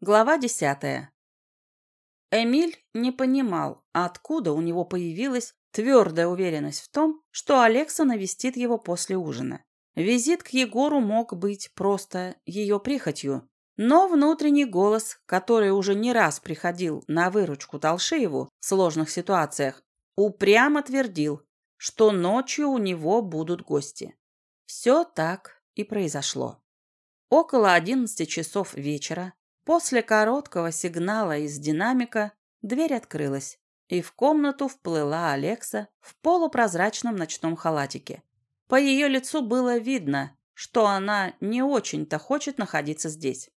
Глава десятая. Эмиль не понимал, откуда у него появилась твердая уверенность в том, что Алекса навестит его после ужина. Визит к Егору мог быть просто ее прихотью, но внутренний голос, который уже не раз приходил на выручку Толшееву в сложных ситуациях, упрямо твердил, что ночью у него будут гости. Все так и произошло. Около одиннадцати часов вечера После короткого сигнала из динамика дверь открылась, и в комнату вплыла Алекса в полупрозрачном ночном халатике. По ее лицу было видно, что она не очень-то хочет находиться здесь.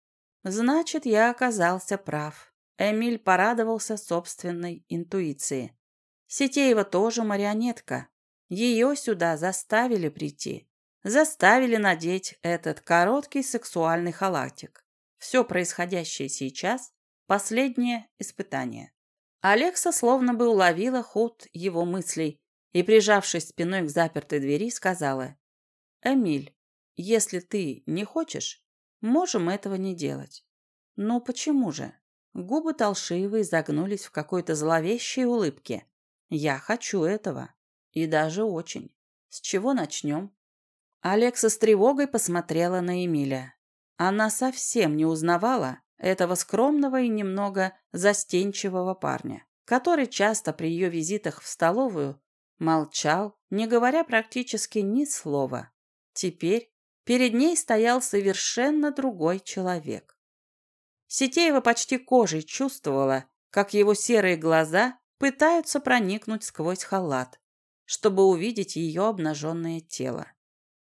Значит, я оказался прав. Эмиль порадовался собственной интуиции. Сетеева тоже марионетка. Ее сюда заставили прийти. Заставили надеть этот короткий сексуальный халатик. Все происходящее сейчас – последнее испытание. Алекса словно бы уловила ход его мыслей и, прижавшись спиной к запертой двери, сказала «Эмиль, если ты не хочешь, можем этого не делать». «Ну почему же?» Губы Толшиевой загнулись в какой-то зловещей улыбке. «Я хочу этого. И даже очень. С чего начнем?» Алекса с тревогой посмотрела на Эмиля. Она совсем не узнавала этого скромного и немного застенчивого парня, который часто при ее визитах в столовую молчал, не говоря практически ни слова. Теперь перед ней стоял совершенно другой человек. Сетеева почти кожей чувствовала, как его серые глаза пытаются проникнуть сквозь халат, чтобы увидеть ее обнаженное тело.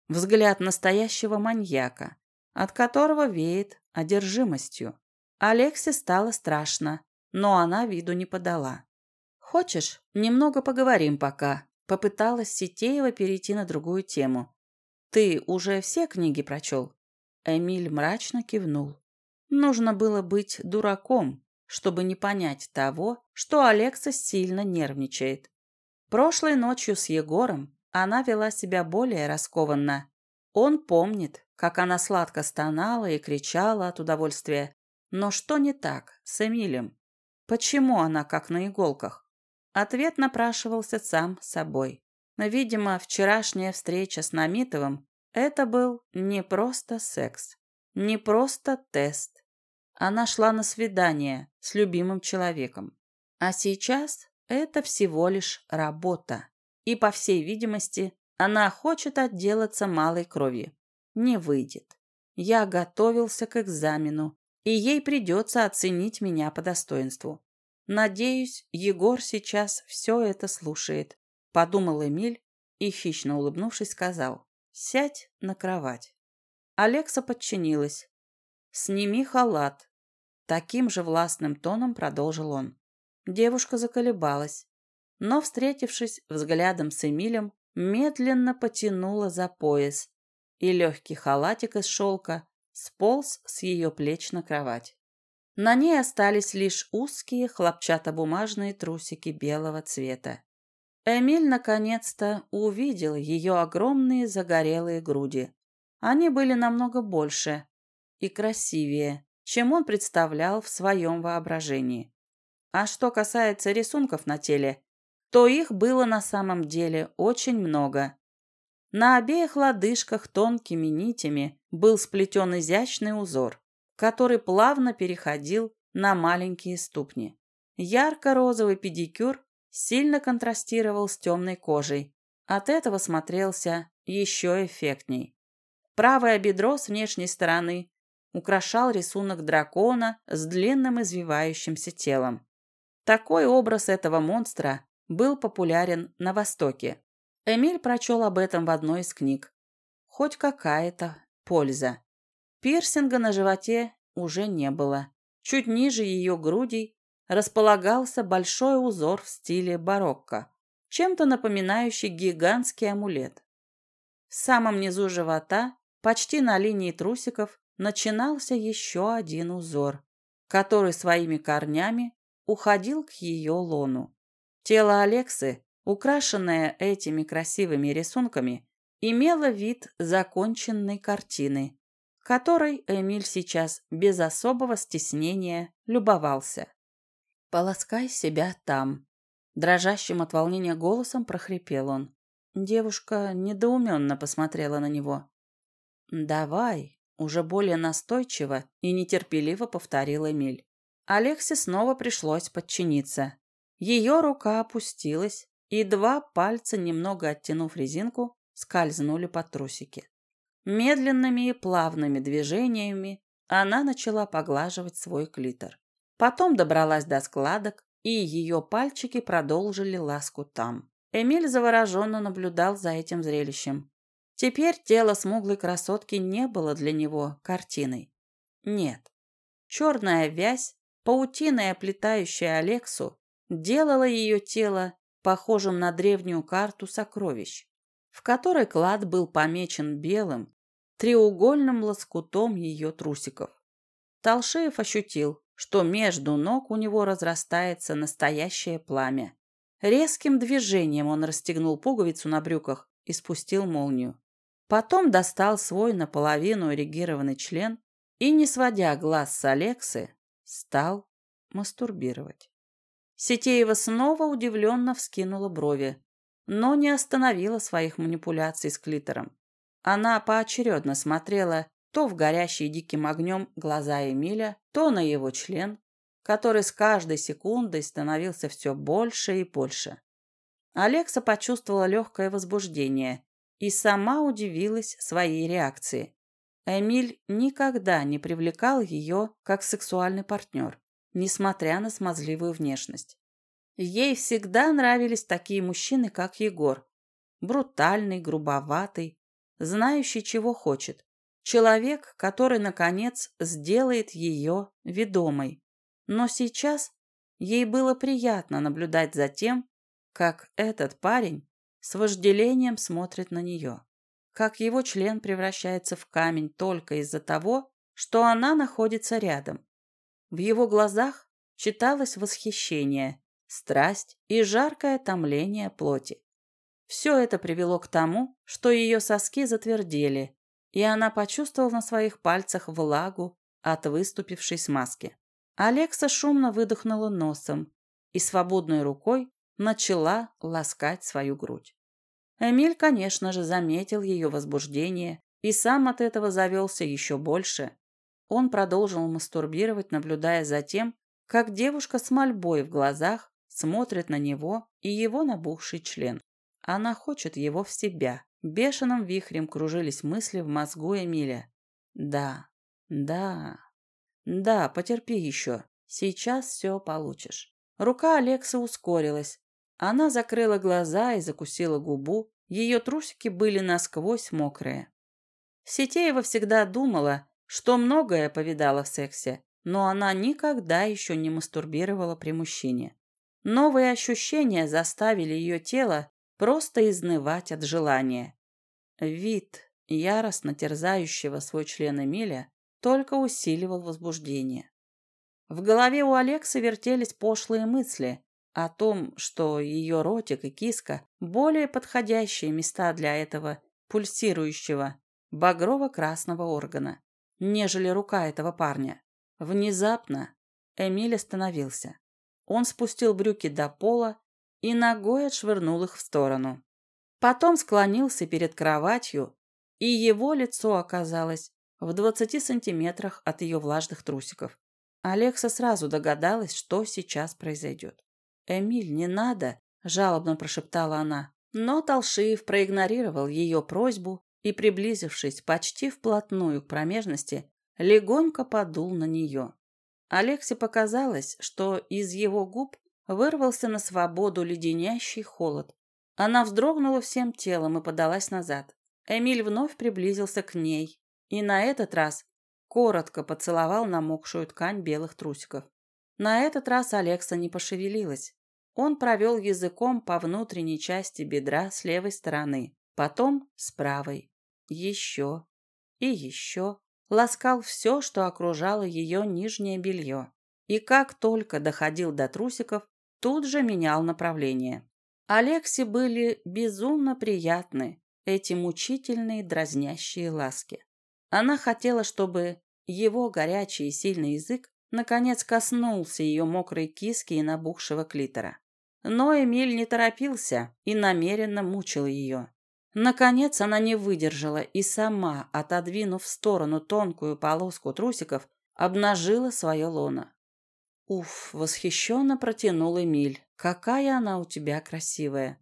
Взгляд настоящего маньяка, от которого веет одержимостью. Алексе стало страшно, но она виду не подала. «Хочешь, немного поговорим пока?» Попыталась Сетеева перейти на другую тему. «Ты уже все книги прочел?» Эмиль мрачно кивнул. Нужно было быть дураком, чтобы не понять того, что Алекса сильно нервничает. Прошлой ночью с Егором она вела себя более раскованно. Он помнит, как она сладко стонала и кричала от удовольствия. Но что не так с Эмилем? Почему она как на иголках? Ответ напрашивался сам собой. Видимо, вчерашняя встреча с Намитовым – это был не просто секс, не просто тест. Она шла на свидание с любимым человеком. А сейчас это всего лишь работа. И, по всей видимости, она хочет отделаться малой кровью не выйдет. Я готовился к экзамену, и ей придется оценить меня по достоинству. Надеюсь, Егор сейчас все это слушает, подумал Эмиль и, хищно улыбнувшись, сказал, сядь на кровать. Алекса подчинилась. «Сними халат», — таким же властным тоном продолжил он. Девушка заколебалась, но, встретившись взглядом с Эмилем, медленно потянула за пояс, и легкий халатик из шелка сполз с ее плеч на кровать. На ней остались лишь узкие хлопчатобумажные трусики белого цвета. Эмиль наконец-то увидел ее огромные загорелые груди. Они были намного больше и красивее, чем он представлял в своем воображении. А что касается рисунков на теле, то их было на самом деле очень много. На обеих лодыжках тонкими нитями был сплетен изящный узор, который плавно переходил на маленькие ступни. Ярко-розовый педикюр сильно контрастировал с темной кожей. От этого смотрелся еще эффектней. Правое бедро с внешней стороны украшал рисунок дракона с длинным извивающимся телом. Такой образ этого монстра был популярен на Востоке. Эмиль прочел об этом в одной из книг. Хоть какая-то польза. Пирсинга на животе уже не было. Чуть ниже ее грудей располагался большой узор в стиле барокко, чем-то напоминающий гигантский амулет. В самом низу живота, почти на линии трусиков, начинался еще один узор, который своими корнями уходил к ее лону. Тело Алексы украшенная этими красивыми рисунками, имела вид законченной картины. которой Эмиль сейчас без особого стеснения любовался. «Полоскай себя там», — дрожащим от волнения голосом прохрипел он. Девушка недоуменно посмотрела на него. «Давай», — уже более настойчиво и нетерпеливо повторил Эмиль. Алексе снова пришлось подчиниться. Ее рука опустилась, и два пальца, немного оттянув резинку, скользнули по трусике. Медленными и плавными движениями она начала поглаживать свой клитор. Потом добралась до складок, и ее пальчики продолжили ласку там. Эмиль завороженно наблюдал за этим зрелищем. Теперь тело смуглой красотки не было для него картиной. Нет. Черная вязь, паутиной оплетающая Алексу, делала ее тело похожим на древнюю карту сокровищ, в которой клад был помечен белым, треугольным лоскутом ее трусиков. Толшеев ощутил, что между ног у него разрастается настоящее пламя. Резким движением он расстегнул пуговицу на брюках и спустил молнию. Потом достал свой наполовину эрегированный член и, не сводя глаз с Алексы, стал мастурбировать. Сетеева снова удивленно вскинула брови, но не остановила своих манипуляций с клитором. Она поочередно смотрела то в горящие диким огнем глаза Эмиля, то на его член, который с каждой секундой становился все больше и больше. Алекса почувствовала легкое возбуждение и сама удивилась своей реакции. Эмиль никогда не привлекал ее как сексуальный партнер, несмотря на смазливую внешность. Ей всегда нравились такие мужчины, как Егор. Брутальный, грубоватый, знающий, чего хочет. Человек, который, наконец, сделает ее ведомой. Но сейчас ей было приятно наблюдать за тем, как этот парень с вожделением смотрит на нее. Как его член превращается в камень только из-за того, что она находится рядом. В его глазах читалось восхищение, страсть и жаркое томление плоти. Все это привело к тому, что ее соски затвердели, и она почувствовала на своих пальцах влагу от выступившей смазки. Алекса шумно выдохнула носом и свободной рукой начала ласкать свою грудь. Эмиль, конечно же, заметил ее возбуждение и сам от этого завелся еще больше. Он продолжил мастурбировать, наблюдая за тем, как девушка с мольбой в глазах смотрит на него и его набухший член. Она хочет его в себя. Бешеным вихрем кружились мысли в мозгу Эмиля. Да, да, да, потерпи еще. Сейчас все получишь. Рука Алекса ускорилась. Она закрыла глаза и закусила губу. Ее трусики были насквозь мокрые. Сетеева всегда думала, что многое повидала в сексе, но она никогда еще не мастурбировала при мужчине. Новые ощущения заставили ее тело просто изнывать от желания. Вид яростно терзающего свой член Эмиля только усиливал возбуждение. В голове у Алекса вертелись пошлые мысли о том, что ее ротик и киска – более подходящие места для этого пульсирующего багрово-красного органа, нежели рука этого парня. Внезапно Эмиль остановился. Он спустил брюки до пола и ногой отшвырнул их в сторону. Потом склонился перед кроватью, и его лицо оказалось в двадцати сантиметрах от ее влажных трусиков. Алекса сразу догадалась, что сейчас произойдет. «Эмиль, не надо!» – жалобно прошептала она. Но Толшиев проигнорировал ее просьбу и, приблизившись почти вплотную к промежности, легонько подул на нее. Алексе показалось, что из его губ вырвался на свободу леденящий холод. Она вздрогнула всем телом и подалась назад. Эмиль вновь приблизился к ней и на этот раз коротко поцеловал намокшую ткань белых трусиков. На этот раз Алекса не пошевелилась. Он провел языком по внутренней части бедра с левой стороны, потом с правой. Еще и еще. Ласкал все, что окружало ее нижнее белье. И как только доходил до трусиков, тут же менял направление. Алексе были безумно приятны эти мучительные дразнящие ласки. Она хотела, чтобы его горячий и сильный язык наконец коснулся ее мокрой киски и набухшего клитора. Но Эмиль не торопился и намеренно мучил ее. Наконец она не выдержала и сама, отодвинув в сторону тонкую полоску трусиков, обнажила свое лоно. Уф, восхищенно протянул Эмиль. Какая она у тебя красивая.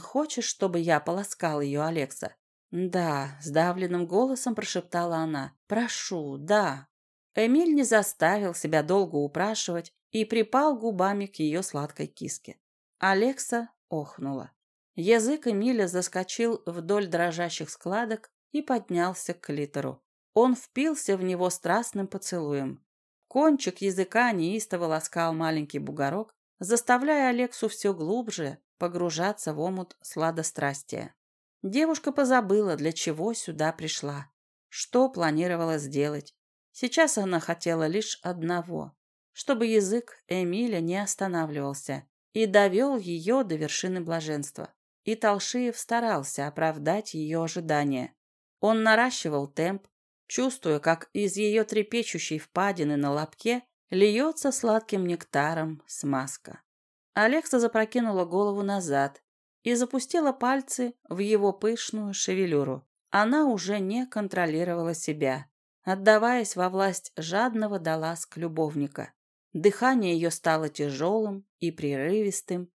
Хочешь, чтобы я полоскал ее, Алекса? Да, сдавленным голосом прошептала она. Прошу, да. Эмиль не заставил себя долго упрашивать и припал губами к ее сладкой киске. Алекса охнула. Язык Эмиля заскочил вдоль дрожащих складок и поднялся к клитору. Он впился в него страстным поцелуем. Кончик языка неистово ласкал маленький бугорок, заставляя Алексу все глубже погружаться в омут сладострастия. Девушка позабыла, для чего сюда пришла, что планировала сделать. Сейчас она хотела лишь одного, чтобы язык Эмиля не останавливался и довел ее до вершины блаженства. И Толшиев старался оправдать ее ожидания. Он наращивал темп, чувствуя, как из ее трепещущей впадины на лобке льется сладким нектаром смазка. Алекса запрокинула голову назад и запустила пальцы в его пышную шевелюру. Она уже не контролировала себя, отдаваясь во власть жадного до ласк любовника. Дыхание ее стало тяжелым и прерывистым.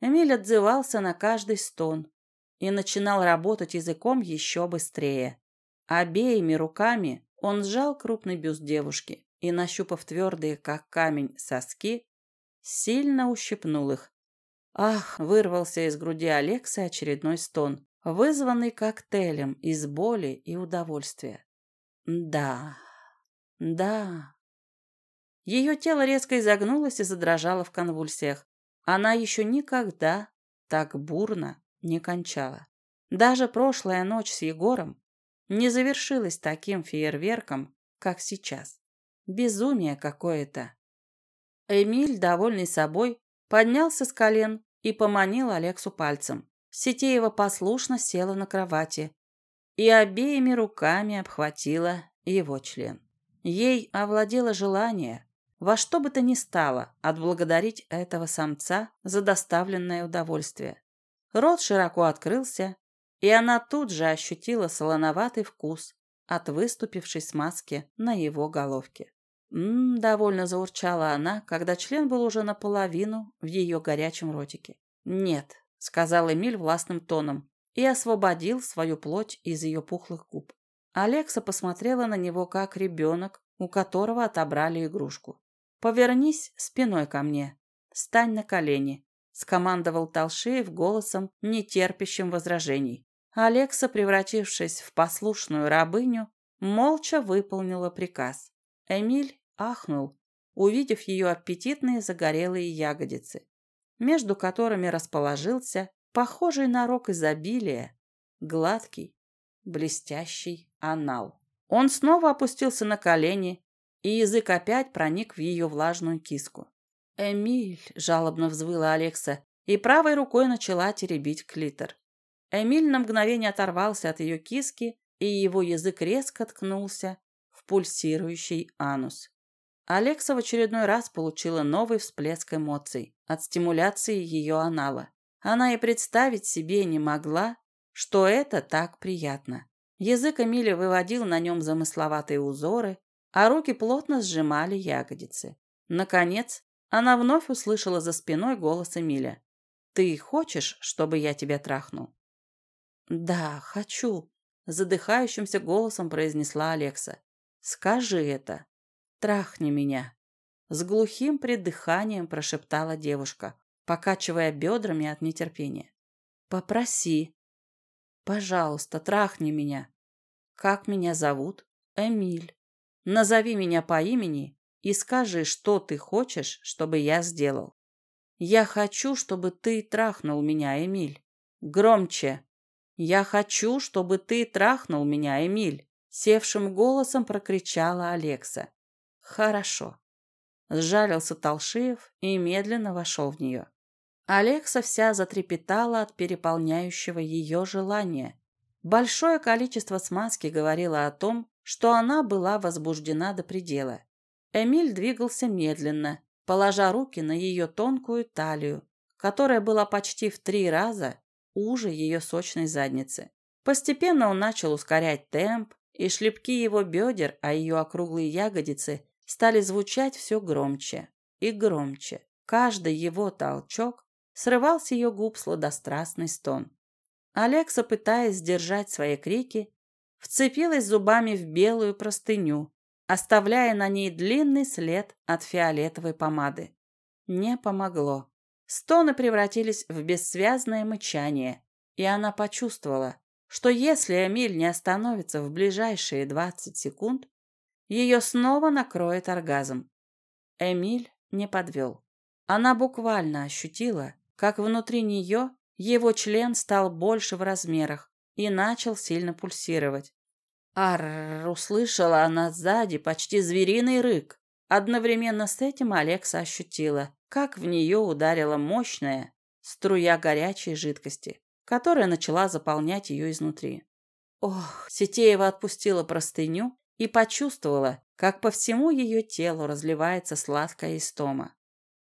Эмиль отзывался на каждый стон и начинал работать языком еще быстрее. Обеими руками он сжал крупный бюст девушки и, нащупав твердые, как камень, соски, сильно ущипнул их. Ах, вырвался из груди Алекса очередной стон, вызванный коктейлем из боли и удовольствия. Да, да. Ее тело резко изогнулось и задрожало в конвульсиях. Она еще никогда так бурно не кончала. Даже прошлая ночь с Егором не завершилась таким фейерверком, как сейчас. Безумие какое-то. Эмиль, довольный собой, поднялся с колен и поманил Алексу пальцем. Сетеева послушно села на кровати и обеими руками обхватила его член. Ей овладело желание во что бы то ни стало отблагодарить этого самца за доставленное удовольствие. Рот широко открылся, и она тут же ощутила солоноватый вкус от выступившей смазки на его головке. «М-м-м», довольно заурчала она, когда член был уже наполовину в ее горячем ротике. «Нет», — сказал Эмиль властным тоном и освободил свою плоть из ее пухлых губ. Алекса посмотрела на него, как ребенок, у которого отобрали игрушку. «Повернись спиной ко мне. Стань на колени», — скомандовал Толшеев голосом, нетерпящим возражений. Алекса, превратившись в послушную рабыню, молча выполнила приказ. Эмиль ахнул, увидев ее аппетитные загорелые ягодицы, между которыми расположился похожий на рог изобилия, гладкий, блестящий анал. Он снова опустился на колени, и язык опять проник в ее влажную киску. «Эмиль!» – жалобно взвыла Алекса и правой рукой начала теребить клитор. Эмиль на мгновение оторвался от ее киски, и его язык резко ткнулся в пульсирующий анус. Алекса в очередной раз получила новый всплеск эмоций от стимуляции ее анала. Она и представить себе не могла, что это так приятно. Язык Эмили выводил на нем замысловатые узоры, а руки плотно сжимали ягодицы. Наконец, она вновь услышала за спиной голос Эмиля. «Ты хочешь, чтобы я тебя трахнул?» «Да, хочу», — задыхающимся голосом произнесла Алекса. «Скажи это. Трахни меня». С глухим придыханием прошептала девушка покачивая бедрами от нетерпения. «Попроси. Пожалуйста, трахни меня. Как меня зовут? Эмиль. Назови меня по имени и скажи, что ты хочешь, чтобы я сделал. Я хочу, чтобы ты трахнул меня, Эмиль. Громче. Я хочу, чтобы ты трахнул меня, Эмиль. Севшим голосом прокричала Алекса. Хорошо. Сжалился Толшиев и медленно вошел в нее. Алекса вся затрепетала от переполняющего ее желания. Большое количество смазки говорило о том, что она была возбуждена до предела. Эмиль двигался медленно, положа руки на ее тонкую талию, которая была почти в три раза уже ее сочной задницы. Постепенно он начал ускорять темп, и шлепки его бедер, а ее округлые ягодицы стали звучать все громче и громче. Каждый его толчок срывал с ее губ сладострастный стон. Алекса, пытаясь сдержать свои крики, вцепилась зубами в белую простыню, оставляя на ней длинный след от фиолетовой помады. Не помогло. Стоны превратились в бессвязное мычание, и она почувствовала, что если Эмиль не остановится в ближайшие 20 секунд, ее снова накроет оргазм. Эмиль не подвел. Она буквально ощутила, как внутри нее его член стал больше в размерах и начал сильно пульсировать. Арр, услышала она сзади почти звериный рык. Одновременно с этим Алекса ощутила, как в нее ударила мощная струя горячей жидкости, которая начала заполнять ее изнутри. Ох, Сетеева отпустила простыню и почувствовала, как по всему ее телу разливается сладкая истома.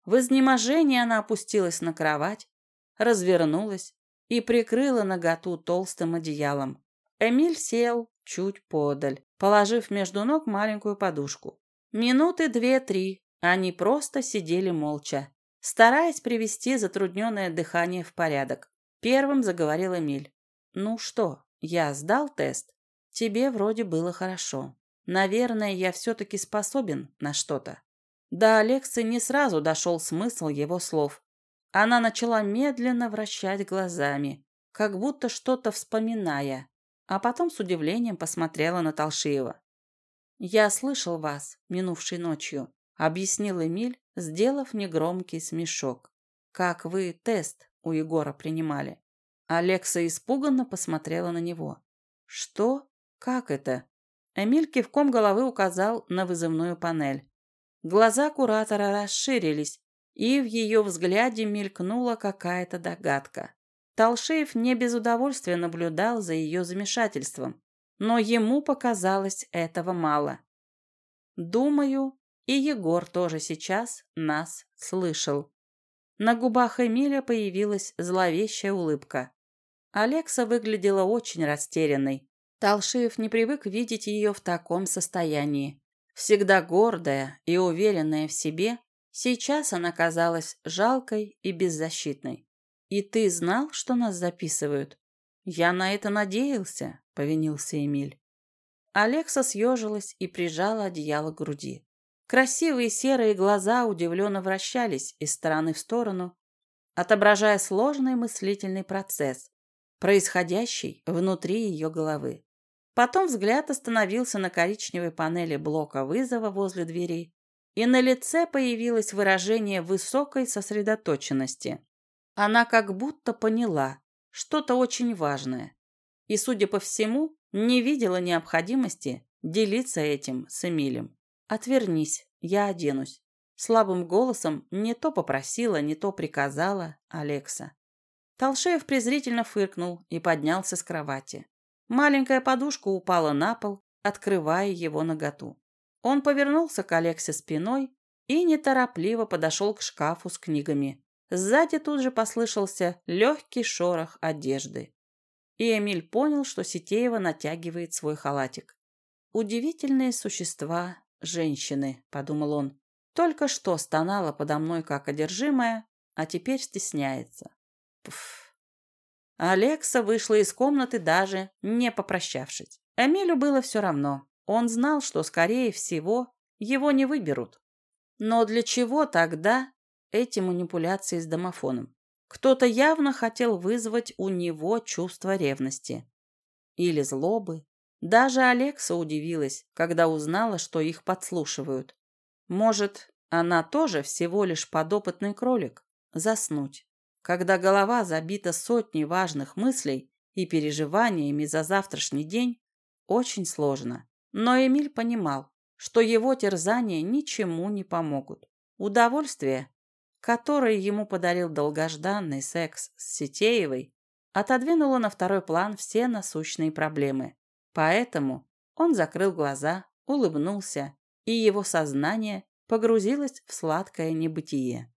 В изнеможении она опустилась на кровать, развернулась и прикрыла наготу толстым одеялом. Эмиль сел чуть подаль, положив между ног маленькую подушку. Минуты две-три они просто сидели молча, стараясь привести затрудненное дыхание в порядок. Первым заговорил Эмиль. «Ну что, я сдал тест? Тебе вроде было хорошо. Наверное, я все-таки способен на что-то». До Алексы не сразу дошел смысл его слов. Она начала медленно вращать глазами, как будто что-то вспоминая, а потом с удивлением посмотрела на Толшиева. «Я слышал вас минувшей ночью», — объяснил Эмиль, сделав негромкий смешок. «Как вы тест у Егора принимали?» Алекса испуганно посмотрела на него. «Что? Как это?» Эмиль кивком головы указал на вызывную панель. Глаза куратора расширились, и в ее взгляде мелькнула какая-то догадка. Толшеев не без удовольствия наблюдал за ее замешательством, но ему показалось этого мало. Думаю, и Егор тоже сейчас нас слышал. На губах Эмиля появилась зловещая улыбка. Алекса выглядела очень растерянной. Толшеев не привык видеть ее в таком состоянии. Всегда гордая и уверенная в себе, сейчас она казалась жалкой и беззащитной. «И ты знал, что нас записывают?» «Я на это надеялся», — повинился Эмиль. Алекса съежилась и прижала одеяло к груди. Красивые серые глаза удивленно вращались из стороны в сторону, отображая сложный мыслительный процесс, происходящий внутри ее головы. Потом взгляд остановился на коричневой панели блока вызова возле двери, и на лице появилось выражение высокой сосредоточенности. Она как будто поняла что-то очень важное и, судя по всему, не видела необходимости делиться этим с Эмилем. «Отвернись, я оденусь». Слабым голосом не то попросила, не то приказала Алекса. Толшеев презрительно фыркнул и поднялся с кровати. Маленькая подушка упала на пол, открывая его наготу. Он повернулся к Алексе спиной и неторопливо подошел к шкафу с книгами. Сзади тут же послышался легкий шорох одежды. И Эмиль понял, что Сетеева натягивает свой халатик. «Удивительные существа, женщины», — подумал он. «Только что стонала подо мной как одержимая, а теперь стесняется». Пф. Алекса вышла из комнаты даже не попрощавшись. Эмилю было все равно. Он знал, что, скорее всего, его не выберут. Но для чего тогда эти манипуляции с домофоном? Кто-то явно хотел вызвать у него чувство ревности. Или злобы. Даже Алекса удивилась, когда узнала, что их подслушивают. Может, она тоже всего лишь подопытный кролик? Заснуть когда голова забита сотней важных мыслей и переживаниями за завтрашний день, очень сложно. Но Эмиль понимал, что его терзания ничему не помогут. Удовольствие, которое ему подарил долгожданный секс с Сетеевой, отодвинуло на второй план все насущные проблемы. Поэтому он закрыл глаза, улыбнулся, и его сознание погрузилось в сладкое небытие.